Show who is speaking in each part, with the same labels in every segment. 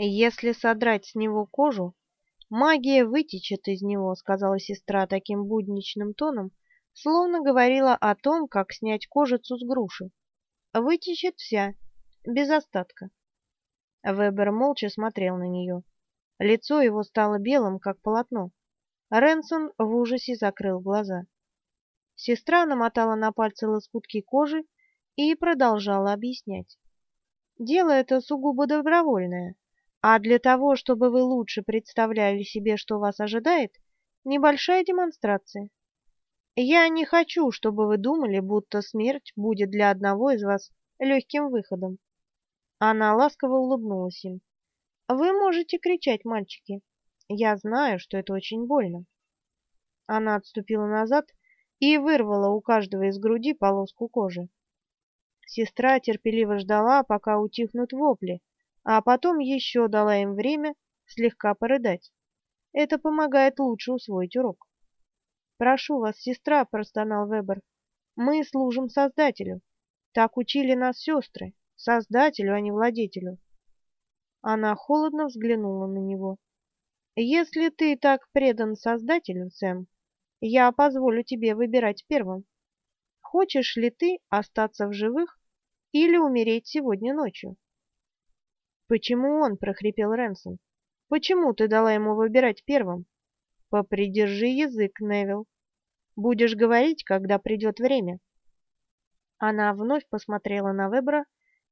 Speaker 1: «Если содрать с него кожу, магия вытечет из него», — сказала сестра таким будничным тоном, словно говорила о том, как снять кожицу с груши. «Вытечет вся, без остатка». Вебер молча смотрел на нее. Лицо его стало белым, как полотно. Ренсон в ужасе закрыл глаза. Сестра намотала на пальцы лоскутки кожи и продолжала объяснять. «Дело это сугубо добровольное. А для того, чтобы вы лучше представляли себе, что вас ожидает, небольшая демонстрация. Я не хочу, чтобы вы думали, будто смерть будет для одного из вас легким выходом. Она ласково улыбнулась им. Вы можете кричать, мальчики. Я знаю, что это очень больно. Она отступила назад и вырвала у каждого из груди полоску кожи. Сестра терпеливо ждала, пока утихнут вопли, а потом еще дала им время слегка порыдать. Это помогает лучше усвоить урок. «Прошу вас, сестра», — простонал Вебер, — «мы служим Создателю. Так учили нас сестры, Создателю, а не владетелю». Она холодно взглянула на него. «Если ты так предан Создателю, Сэм, я позволю тебе выбирать первым. Хочешь ли ты остаться в живых или умереть сегодня ночью?» «Почему он?» — прохрипел Ренсон. «Почему ты дала ему выбирать первым?» «Попридержи язык, Невил. Будешь говорить, когда придет время». Она вновь посмотрела на Вебера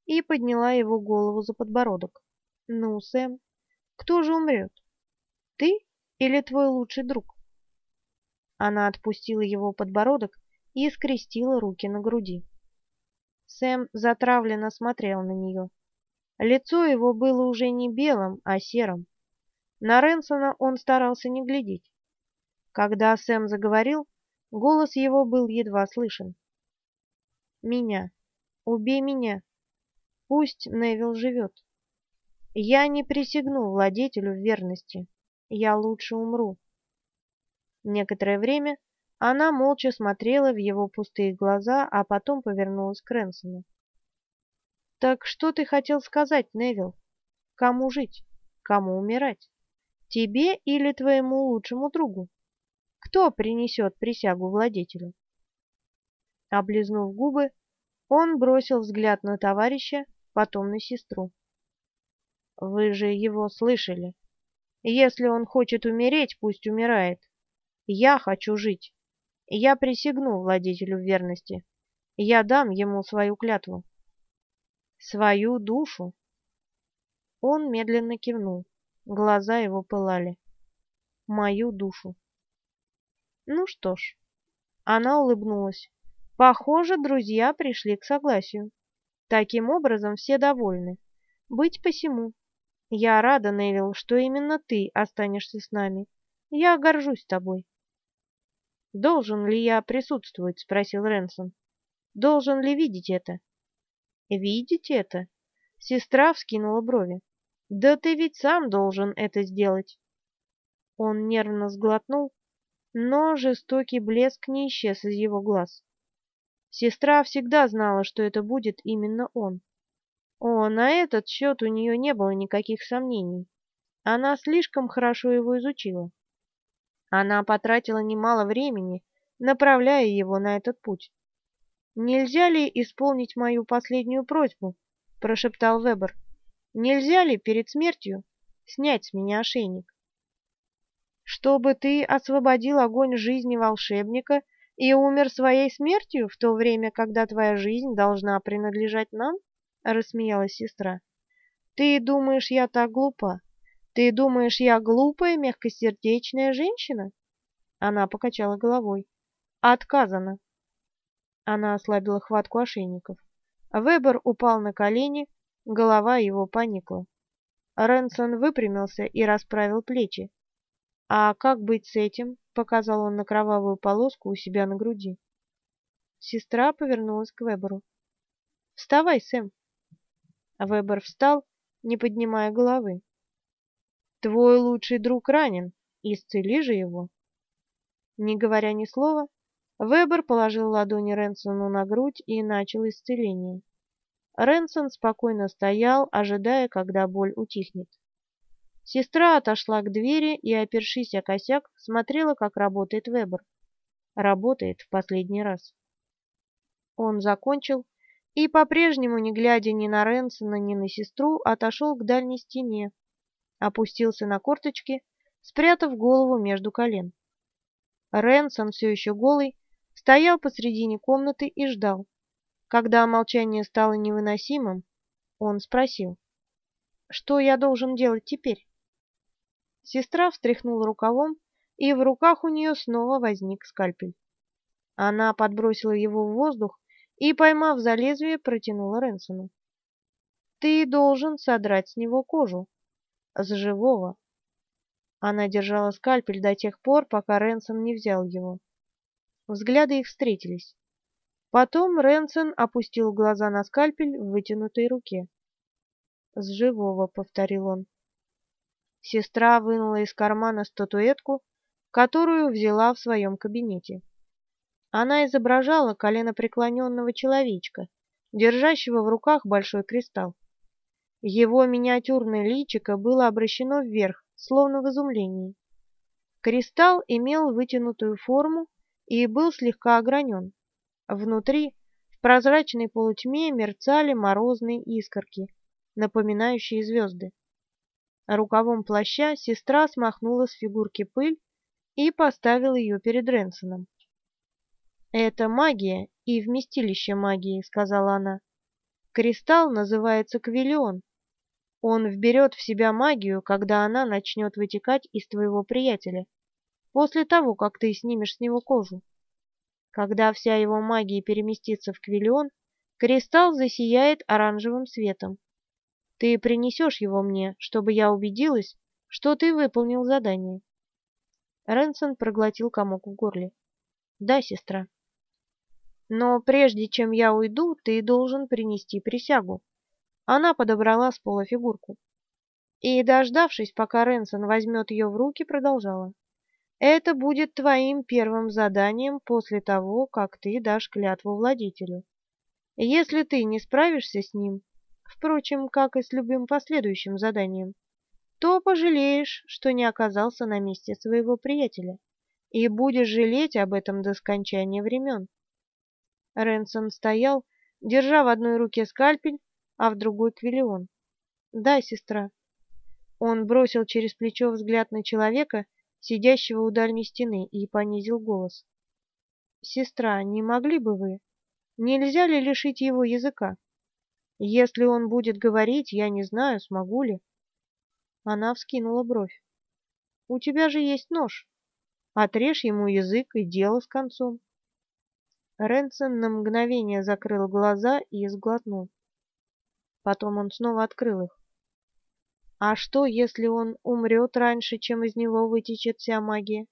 Speaker 1: и подняла его голову за подбородок. «Ну, Сэм, кто же умрет? Ты или твой лучший друг?» Она отпустила его подбородок и скрестила руки на груди. Сэм затравленно смотрел на нее. Лицо его было уже не белым, а серым. На Ренсона он старался не глядеть. Когда Сэм заговорил, голос его был едва слышен. «Меня. Убей меня. Пусть Невил живет. Я не присягну владетелю в верности. Я лучше умру». Некоторое время она молча смотрела в его пустые глаза, а потом повернулась к Ренсону. Так что ты хотел сказать, Невил? Кому жить? Кому умирать? Тебе или твоему лучшему другу? Кто принесет присягу владетелю? Облизнув губы, он бросил взгляд на товарища, потом на сестру. Вы же его слышали. Если он хочет умереть, пусть умирает. Я хочу жить. Я присягну владетелю верности. Я дам ему свою клятву свою душу. Он медленно кивнул. Глаза его пылали. Мою душу. Ну что ж. Она улыбнулась. Похоже, друзья пришли к согласию. Таким образом, все довольны. Быть посему. Я рада, Невил, что именно ты останешься с нами. Я горжусь тобой. «Должен ли я присутствовать?» — спросил Ренсон. «Должен ли видеть это?» Видите это? Сестра вскинула брови. Да ты ведь сам должен это сделать. Он нервно сглотнул, но жестокий блеск не исчез из его глаз. Сестра всегда знала, что это будет именно он. О, на этот счет у нее не было никаких сомнений. Она слишком хорошо его изучила. Она потратила немало времени, направляя его на этот путь. «Нельзя ли исполнить мою последнюю просьбу?» – прошептал Вебер. «Нельзя ли перед смертью снять с меня ошейник?» «Чтобы ты освободил огонь жизни волшебника и умер своей смертью в то время, когда твоя жизнь должна принадлежать нам?» – рассмеялась сестра. «Ты думаешь, я так глупа? Ты думаешь, я глупая, мягкосердечная женщина?» Она покачала головой. «Отказано. Она ослабила хватку ошейников. Вебер упал на колени, голова его поникла. Ренсон выпрямился и расправил плечи. «А как быть с этим?» — показал он на кровавую полоску у себя на груди. Сестра повернулась к Веберу. «Вставай, Сэм!» Вебер встал, не поднимая головы. «Твой лучший друг ранен. Исцели же его!» Не говоря ни слова, Вебер положил ладони Ренсону на грудь и начал исцеление. Ренсон спокойно стоял, ожидая, когда боль утихнет. Сестра отошла к двери и, опершись о косяк, смотрела, как работает Вебер. Работает в последний раз. Он закончил и, по-прежнему не глядя ни на Ренсона, ни на сестру, отошел к дальней стене, опустился на корточки, спрятав голову между колен. Ренсон, все еще голый, стоял посредине комнаты и ждал. Когда молчание стало невыносимым, он спросил, «Что я должен делать теперь?» Сестра встряхнула рукавом, и в руках у нее снова возник скальпель. Она подбросила его в воздух и, поймав за лезвие, протянула Ренсону. «Ты должен содрать с него кожу. С живого». Она держала скальпель до тех пор, пока Ренсон не взял его. Взгляды их встретились. Потом Ренсон опустил глаза на скальпель в вытянутой руке. «С живого», — повторил он. Сестра вынула из кармана статуэтку, которую взяла в своем кабинете. Она изображала коленопреклоненного человечка, держащего в руках большой кристалл. Его миниатюрное личико было обращено вверх, словно в изумлении. Кристалл имел вытянутую форму и был слегка огранен. Внутри, в прозрачной полутьме, мерцали морозные искорки, напоминающие звезды. Рукавом плаща сестра смахнула с фигурки пыль и поставила ее перед Ренсоном. «Это магия и вместилище магии», — сказала она. «Кристалл называется Квиллион. Он вберет в себя магию, когда она начнет вытекать из твоего приятеля, после того, как ты снимешь с него кожу. Когда вся его магия переместится в Квиллион, кристалл засияет оранжевым светом. Ты принесешь его мне, чтобы я убедилась, что ты выполнил задание. Ренсон проглотил комок в горле. Да, сестра. Но прежде чем я уйду, ты должен принести присягу. Она подобрала с пола фигурку. И, дождавшись, пока Ренсон возьмет ее в руки, продолжала. Это будет твоим первым заданием после того, как ты дашь клятву владителю. Если ты не справишься с ним, впрочем, как и с любым последующим заданием, то пожалеешь, что не оказался на месте своего приятеля, и будешь жалеть об этом до скончания времен. Ренсон стоял, держа в одной руке скальпель, а в другой квиллион. «Да, сестра». Он бросил через плечо взгляд на человека, сидящего у дальней стены, и понизил голос. «Сестра, не могли бы вы? Нельзя ли лишить его языка?» Если он будет говорить, я не знаю, смогу ли. Она вскинула бровь. У тебя же есть нож. Отрежь ему язык и дело с концом. Ренсон на мгновение закрыл глаза и сглотнул. Потом он снова открыл их. А что, если он умрет раньше, чем из него вытечет вся магия?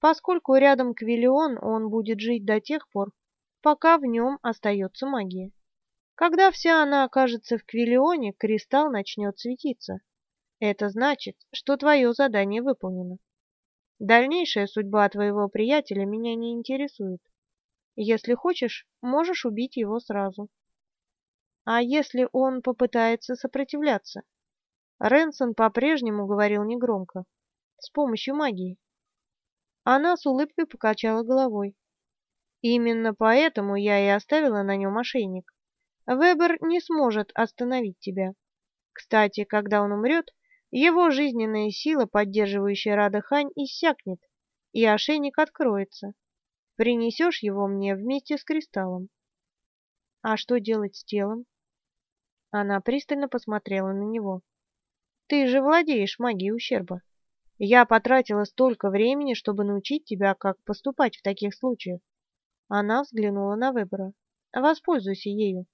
Speaker 1: Поскольку рядом Квиллион, он будет жить до тех пор, пока в нем остается магия. Когда вся она окажется в Квиллионе, кристалл начнет светиться. Это значит, что твое задание выполнено. Дальнейшая судьба твоего приятеля меня не интересует. Если хочешь, можешь убить его сразу. А если он попытается сопротивляться? Ренсон по-прежнему говорил негромко, с помощью магии. Она с улыбкой покачала головой. Именно поэтому я и оставила на нем ошейник. Вебер не сможет остановить тебя. Кстати, когда он умрет, его жизненная сила, поддерживающая Радахань, иссякнет, и ошейник откроется. Принесешь его мне вместе с кристаллом. А что делать с телом? Она пристально посмотрела на него. Ты же владеешь магией ущерба. Я потратила столько времени, чтобы научить тебя, как поступать в таких случаях. Она взглянула на Вебера. Воспользуйся ею.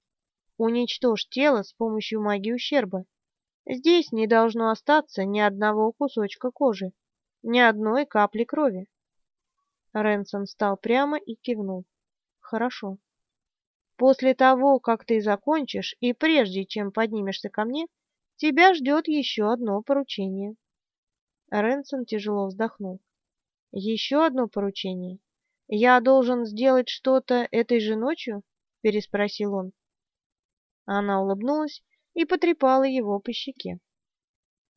Speaker 1: Уничтожь тело с помощью магии ущерба. Здесь не должно остаться ни одного кусочка кожи, ни одной капли крови. Ренсон встал прямо и кивнул. Хорошо. После того, как ты закончишь, и прежде чем поднимешься ко мне, тебя ждет еще одно поручение. Ренсон тяжело вздохнул. Еще одно поручение? Я должен сделать что-то этой же ночью? Переспросил он. Она улыбнулась и потрепала его по щеке.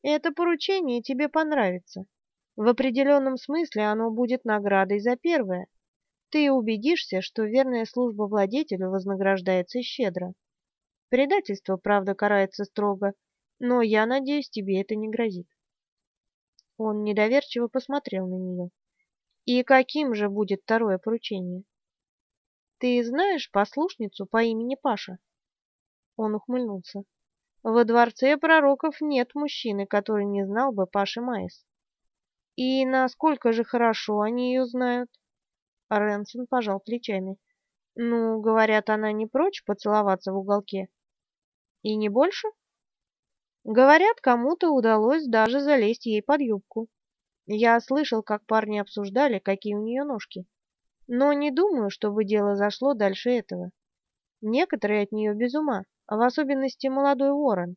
Speaker 1: Это поручение тебе понравится. В определенном смысле оно будет наградой за первое. Ты убедишься, что верная служба владетелю вознаграждается щедро. Предательство, правда, карается строго, но я надеюсь, тебе это не грозит. Он недоверчиво посмотрел на нее. И каким же будет второе поручение? Ты знаешь послушницу по имени Паша? Он ухмыльнулся. Во дворце пророков нет мужчины, который не знал бы Паши Майс. И насколько же хорошо они ее знают? Ренсон пожал плечами. Ну, говорят, она не прочь поцеловаться в уголке. И не больше? Говорят, кому-то удалось даже залезть ей под юбку. Я слышал, как парни обсуждали, какие у нее ножки. Но не думаю, чтобы дело зашло дальше этого. Некоторые от нее без ума, в особенности молодой Уоррен.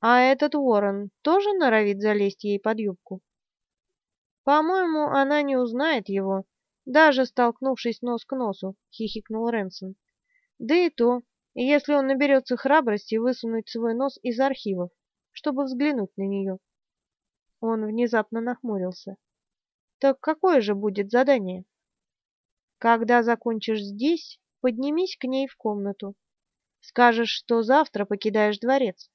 Speaker 1: А этот Уоррен тоже норовит залезть ей под юбку? «По-моему, она не узнает его, даже столкнувшись нос к носу», — хихикнул Рэнсон. «Да и то, если он наберется храбрости высунуть свой нос из архивов, чтобы взглянуть на нее». Он внезапно нахмурился. «Так какое же будет задание?» «Когда закончишь здесь, поднимись к ней в комнату. Скажешь, что завтра покидаешь дворец.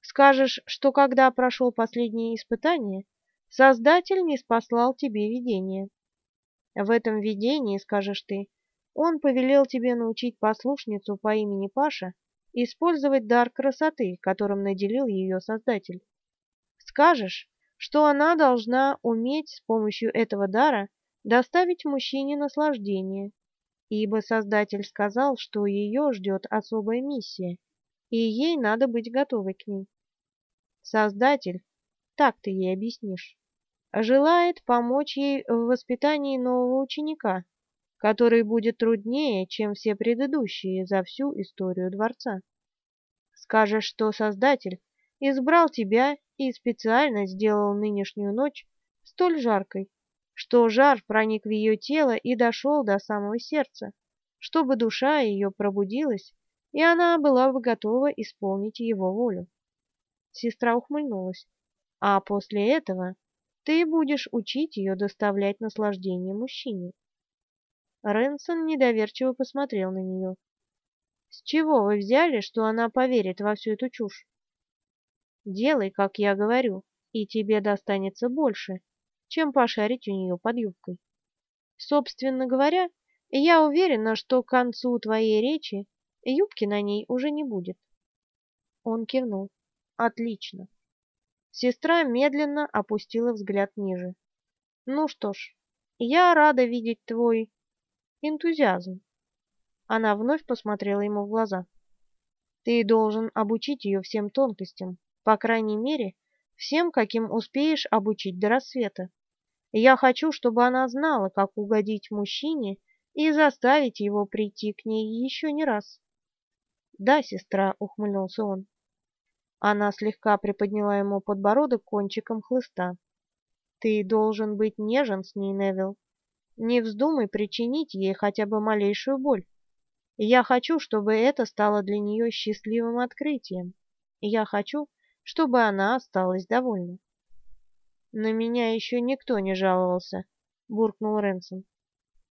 Speaker 1: Скажешь, что когда прошел последнее испытание, Создатель не спаслал тебе видение. В этом видении, скажешь ты, он повелел тебе научить послушницу по имени Паша использовать дар красоты, которым наделил ее Создатель. Скажешь, что она должна уметь с помощью этого дара доставить мужчине наслаждение, ибо Создатель сказал, что ее ждет особая миссия, и ей надо быть готовой к ней. Создатель, так ты ей объяснишь, желает помочь ей в воспитании нового ученика, который будет труднее, чем все предыдущие за всю историю дворца. Скажешь, что Создатель избрал тебя и специально сделал нынешнюю ночь столь жаркой, что жар проник в ее тело и дошел до самого сердца, чтобы душа ее пробудилась, и она была бы готова исполнить его волю. Сестра ухмыльнулась. А после этого ты будешь учить ее доставлять наслаждение мужчине. Ренсон недоверчиво посмотрел на нее. С чего вы взяли, что она поверит во всю эту чушь? Делай, как я говорю, и тебе достанется больше, чем пошарить у нее под юбкой. Собственно говоря, я уверена, что к концу твоей речи юбки на ней уже не будет. Он кивнул. Отлично. Сестра медленно опустила взгляд ниже. «Ну что ж, я рада видеть твой энтузиазм». Она вновь посмотрела ему в глаза. «Ты должен обучить ее всем тонкостям, по крайней мере, всем, каким успеешь обучить до рассвета. Я хочу, чтобы она знала, как угодить мужчине и заставить его прийти к ней еще не раз». «Да, сестра», — ухмыльнулся он. Она слегка приподняла ему подбородок кончиком хлыста. «Ты должен быть нежен с ней, Невил. Не вздумай причинить ей хотя бы малейшую боль. Я хочу, чтобы это стало для нее счастливым открытием. Я хочу, чтобы она осталась довольна». «На меня еще никто не жаловался», — буркнул Ренсон.